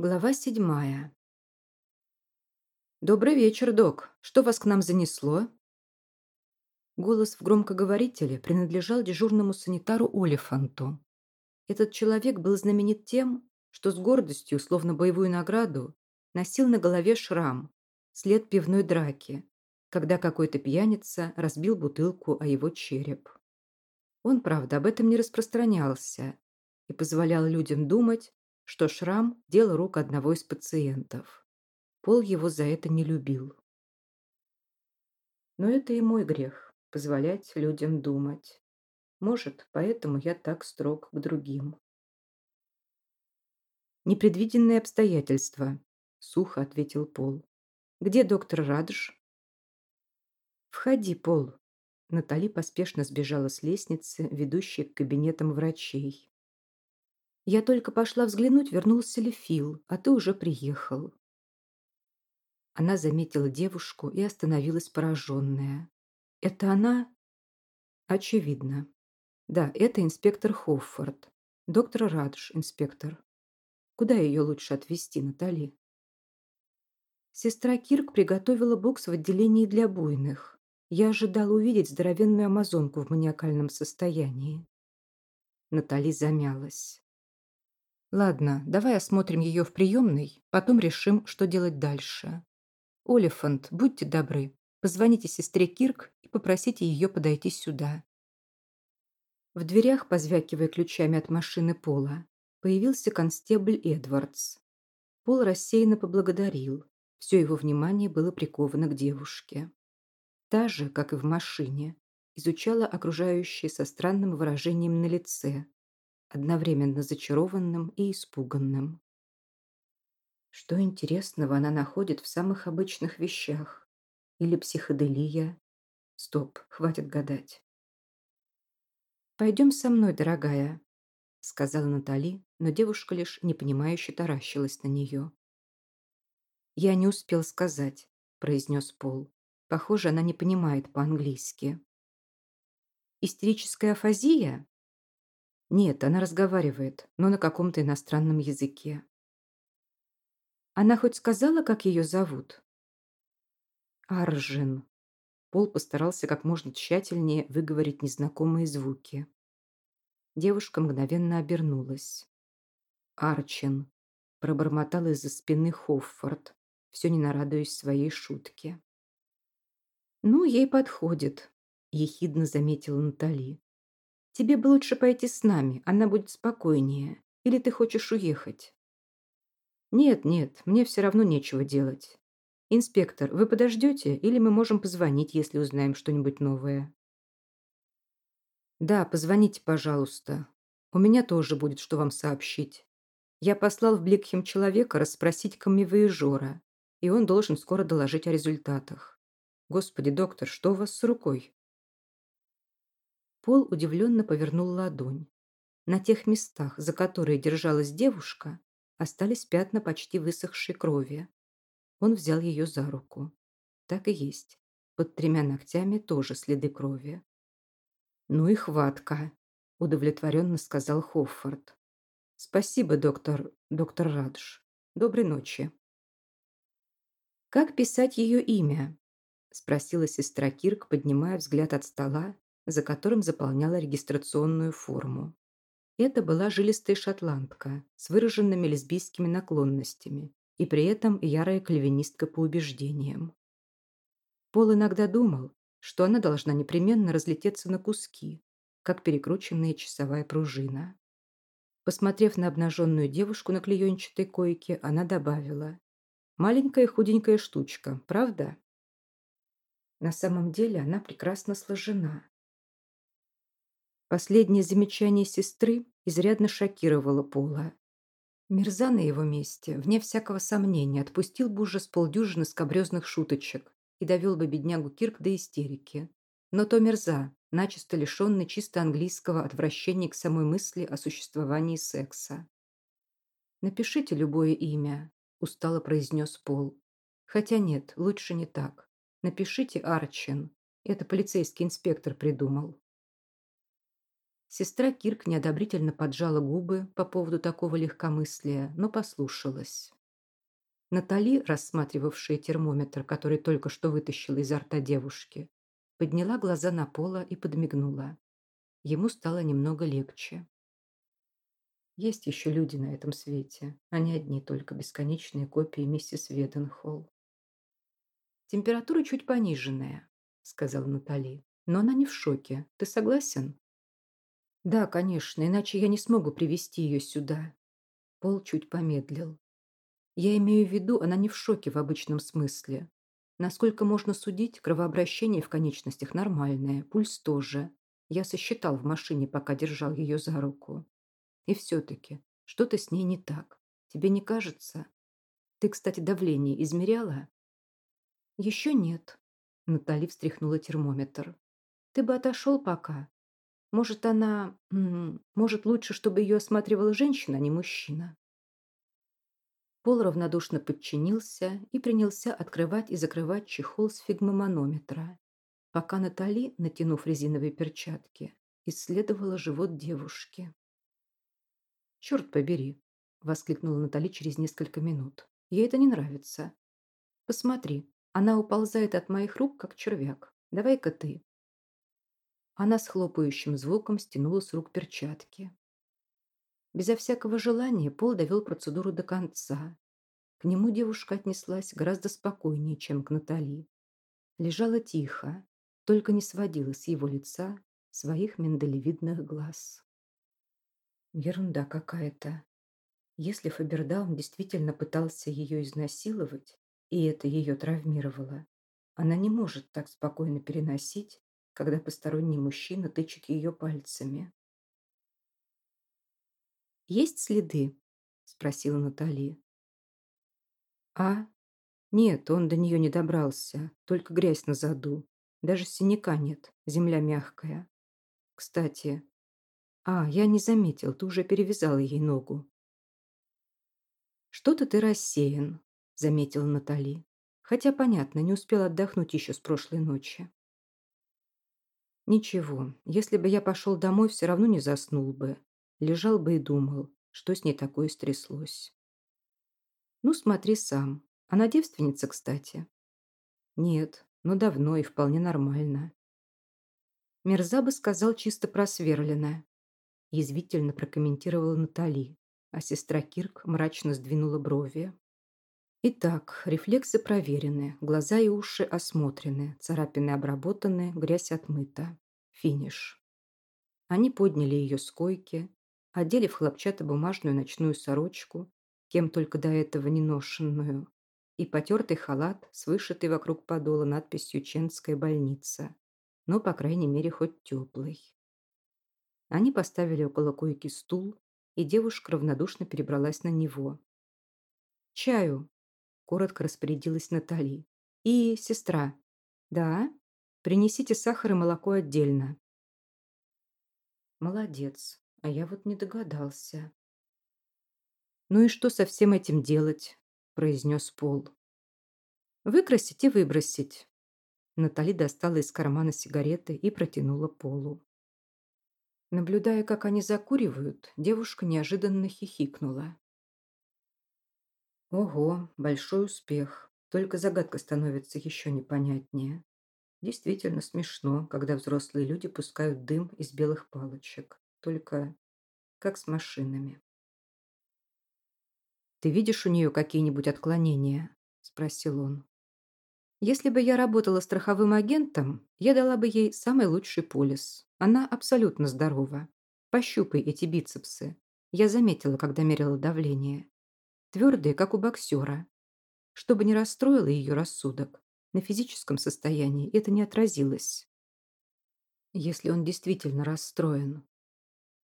Глава седьмая. «Добрый вечер, док. Что вас к нам занесло?» Голос в громкоговорителе принадлежал дежурному санитару Олифанту. Этот человек был знаменит тем, что с гордостью, словно боевую награду, носил на голове шрам, след пивной драки, когда какой-то пьяница разбил бутылку о его череп. Он, правда, об этом не распространялся и позволял людям думать, что шрам – дело рук одного из пациентов. Пол его за это не любил. Но это и мой грех – позволять людям думать. Может, поэтому я так строг к другим. «Непредвиденные обстоятельства», – сухо ответил Пол. «Где доктор Радж?» «Входи, Пол». Натали поспешно сбежала с лестницы, ведущей к кабинетам врачей. Я только пошла взглянуть, вернулся ли Фил, а ты уже приехал. Она заметила девушку и остановилась пораженная. Это она? Очевидно. Да, это инспектор Хоффорд. Доктор Радж, инспектор. Куда ее лучше отвезти, Натали? Сестра Кирк приготовила бокс в отделении для буйных. Я ожидала увидеть здоровенную амазонку в маниакальном состоянии. Натали замялась. Ладно, давай осмотрим ее в приемной, потом решим, что делать дальше. Олифант, будьте добры, позвоните сестре Кирк и попросите ее подойти сюда. В дверях, позвякивая ключами от машины Пола, появился констебль Эдвардс. Пол рассеянно поблагодарил. Все его внимание было приковано к девушке. Та же, как и в машине, изучала окружающее со странным выражением на лице, одновременно зачарованным и испуганным. Что интересного она находит в самых обычных вещах? Или психоделия? Стоп, хватит гадать. «Пойдем со мной, дорогая», — сказала Натали, но девушка лишь непонимающе таращилась на нее. «Я не успел сказать», — произнес Пол. «Похоже, она не понимает по-английски». «Истерическая афазия?» Нет, она разговаривает, но на каком-то иностранном языке. Она хоть сказала, как ее зовут? Аржин. Пол постарался как можно тщательнее выговорить незнакомые звуки. Девушка мгновенно обернулась. Арчин. Пробормотал из-за спины Хоффорд, все не нарадуясь своей шутке. «Ну, ей подходит», – ехидно заметила Натали. Тебе бы лучше пойти с нами, она будет спокойнее. Или ты хочешь уехать?» «Нет, нет, мне все равно нечего делать. Инспектор, вы подождете, или мы можем позвонить, если узнаем что-нибудь новое?» «Да, позвоните, пожалуйста. У меня тоже будет что вам сообщить. Я послал в Бликхем человека расспросить камевоежора, и он должен скоро доложить о результатах. Господи, доктор, что у вас с рукой?» Пол удивленно повернул ладонь. На тех местах, за которые держалась девушка, остались пятна почти высохшей крови. Он взял ее за руку. Так и есть. Под тремя ногтями тоже следы крови. «Ну и хватка», – удовлетворенно сказал Хоффорд. «Спасибо, доктор... доктор Радж. Доброй ночи». «Как писать ее имя?» – спросила сестра Кирк, поднимая взгляд от стола за которым заполняла регистрационную форму. Это была жилистая шотландка с выраженными лесбийскими наклонностями и при этом ярая клевенистка по убеждениям. Пол иногда думал, что она должна непременно разлететься на куски, как перекрученная часовая пружина. Посмотрев на обнаженную девушку на клеенчатой койке, она добавила «Маленькая худенькая штучка, правда?» На самом деле она прекрасно сложена. Последнее замечание сестры изрядно шокировало Пола. Мирза на его месте, вне всякого сомнения, отпустил бы уже с полдюжины скобрезных шуточек и довел бы беднягу Кирк до истерики. Но то Мирза, начисто лишенный чисто английского отвращения к самой мысли о существовании секса. «Напишите любое имя», – устало произнес Пол. «Хотя нет, лучше не так. Напишите Арчин. Это полицейский инспектор придумал». Сестра Кирк неодобрительно поджала губы по поводу такого легкомыслия, но послушалась. Натали, рассматривавшая термометр, который только что вытащила изо рта девушки, подняла глаза на пола и подмигнула. Ему стало немного легче. Есть еще люди на этом свете, а не одни только бесконечные копии миссис Веденхолл. «Температура чуть пониженная», — сказала Натали. «Но она не в шоке. Ты согласен?» «Да, конечно, иначе я не смогу привести ее сюда». Пол чуть помедлил. «Я имею в виду, она не в шоке в обычном смысле. Насколько можно судить, кровообращение в конечностях нормальное, пульс тоже. Я сосчитал в машине, пока держал ее за руку. И все-таки, что-то с ней не так. Тебе не кажется? Ты, кстати, давление измеряла?» «Еще нет», — Натали встряхнула термометр. «Ты бы отошел пока. Может, она... Может, лучше, чтобы ее осматривала женщина, а не мужчина?» Пол равнодушно подчинился и принялся открывать и закрывать чехол с фигмоманометра, пока Натали, натянув резиновые перчатки, исследовала живот девушки. «Черт побери!» – воскликнула Натали через несколько минут. «Ей это не нравится. Посмотри, она уползает от моих рук, как червяк. Давай-ка ты». Она с хлопающим звуком стянула с рук перчатки. Безо всякого желания Пол довел процедуру до конца. К нему девушка отнеслась гораздо спокойнее, чем к Натали. Лежала тихо, только не сводила с его лица своих миндалевидных глаз. Ерунда какая-то. Если Фабердаун действительно пытался ее изнасиловать, и это ее травмировало, она не может так спокойно переносить, когда посторонний мужчина тычет ее пальцами. «Есть следы?» – спросила Натали. «А? Нет, он до нее не добрался, только грязь на заду. Даже синяка нет, земля мягкая. Кстати, а, я не заметил, ты уже перевязала ей ногу». «Что-то ты рассеян», – заметила Натали. Хотя, понятно, не успел отдохнуть еще с прошлой ночи. Ничего, если бы я пошел домой, все равно не заснул бы. Лежал бы и думал, что с ней такое стряслось. Ну, смотри сам. Она девственница, кстати? Нет, но давно и вполне нормально. Мерза бы сказал чисто просверленное. Язвительно прокомментировала Натали, а сестра Кирк мрачно сдвинула брови. Итак, рефлексы проверены, глаза и уши осмотрены, царапины обработаны, грязь отмыта. Финиш. Они подняли ее с койки, одели в хлопчатобумажную ночную сорочку, кем только до этого не ношенную, и потертый халат с вышитой вокруг подола надписью «Ченская больница», но, по крайней мере, хоть теплый. Они поставили около койки стул, и девушка равнодушно перебралась на него. «Чаю!» Коротко распорядилась Натали. «И сестра». «Да? Принесите сахар и молоко отдельно». «Молодец, а я вот не догадался». «Ну и что со всем этим делать?» – произнес Пол. «Выкрасить и выбросить». Натали достала из кармана сигареты и протянула Полу. Наблюдая, как они закуривают, девушка неожиданно хихикнула. Ого, большой успех. Только загадка становится еще непонятнее. Действительно смешно, когда взрослые люди пускают дым из белых палочек. Только как с машинами. «Ты видишь у нее какие-нибудь отклонения?» – спросил он. «Если бы я работала страховым агентом, я дала бы ей самый лучший полис. Она абсолютно здорова. Пощупай эти бицепсы. Я заметила, когда мерила давление твердые, как у боксера. Чтобы не расстроило ее рассудок, на физическом состоянии это не отразилось. Если он действительно расстроен.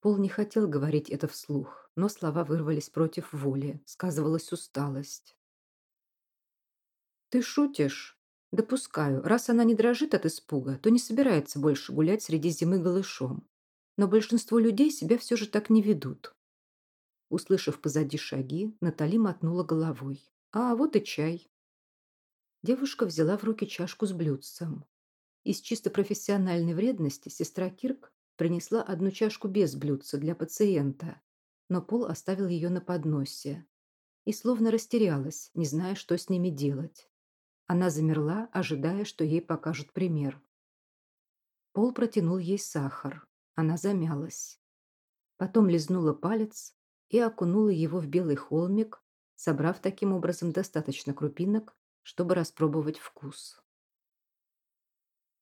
Пол не хотел говорить это вслух, но слова вырвались против воли, сказывалась усталость. «Ты шутишь?» «Допускаю, раз она не дрожит от испуга, то не собирается больше гулять среди зимы голышом. Но большинство людей себя все же так не ведут. Услышав позади шаги, Натали мотнула головой. «А, вот и чай». Девушка взяла в руки чашку с блюдцем. Из чисто профессиональной вредности сестра Кирк принесла одну чашку без блюдца для пациента, но Пол оставил ее на подносе и словно растерялась, не зная, что с ними делать. Она замерла, ожидая, что ей покажут пример. Пол протянул ей сахар. Она замялась. Потом лизнула палец и окунула его в белый холмик, собрав таким образом достаточно крупинок, чтобы распробовать вкус.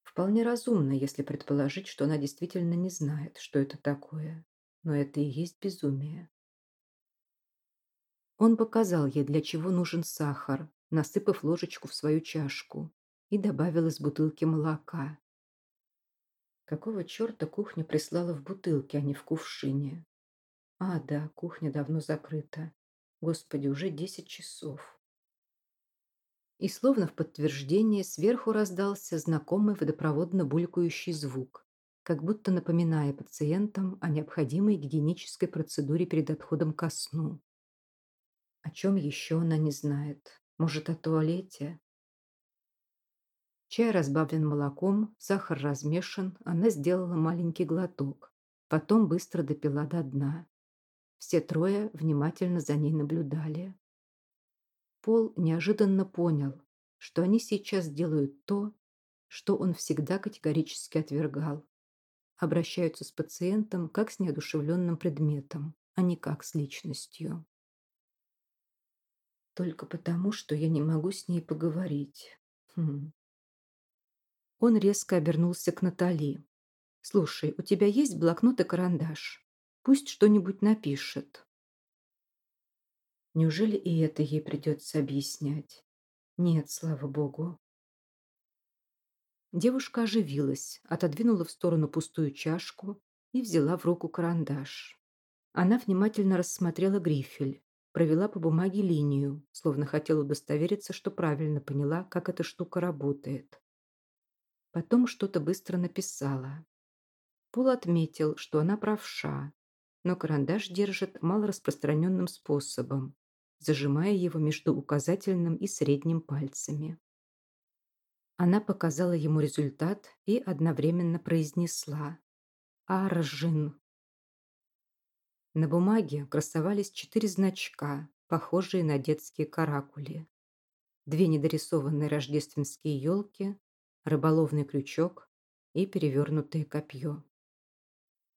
Вполне разумно, если предположить, что она действительно не знает, что это такое. Но это и есть безумие. Он показал ей, для чего нужен сахар, насыпав ложечку в свою чашку, и добавил из бутылки молока. Какого черта кухня прислала в бутылке, а не в кувшине? А, да, кухня давно закрыта. Господи, уже десять часов. И словно в подтверждение сверху раздался знакомый водопроводно булькающий звук, как будто напоминая пациентам о необходимой гигиенической процедуре перед отходом ко сну. О чем еще она не знает? Может, о туалете? Чай разбавлен молоком, сахар размешан, она сделала маленький глоток, потом быстро допила до дна. Все трое внимательно за ней наблюдали. Пол неожиданно понял, что они сейчас делают то, что он всегда категорически отвергал. Обращаются с пациентом как с неодушевленным предметом, а не как с личностью. Только потому, что я не могу с ней поговорить. Хм. Он резко обернулся к Натали. «Слушай, у тебя есть блокнот и карандаш? Пусть что-нибудь напишет». Неужели и это ей придется объяснять? Нет, слава богу. Девушка оживилась, отодвинула в сторону пустую чашку и взяла в руку карандаш. Она внимательно рассмотрела грифель, провела по бумаге линию, словно хотела удостовериться, что правильно поняла, как эта штука работает. Потом что-то быстро написала. Пол отметил, что она правша, но карандаш держит малораспространенным способом, зажимая его между указательным и средним пальцами. Она показала ему результат и одновременно произнесла «Аржин». На бумаге красовались четыре значка, похожие на детские каракули. Две недорисованные рождественские елки, рыболовный крючок и перевернутое копье.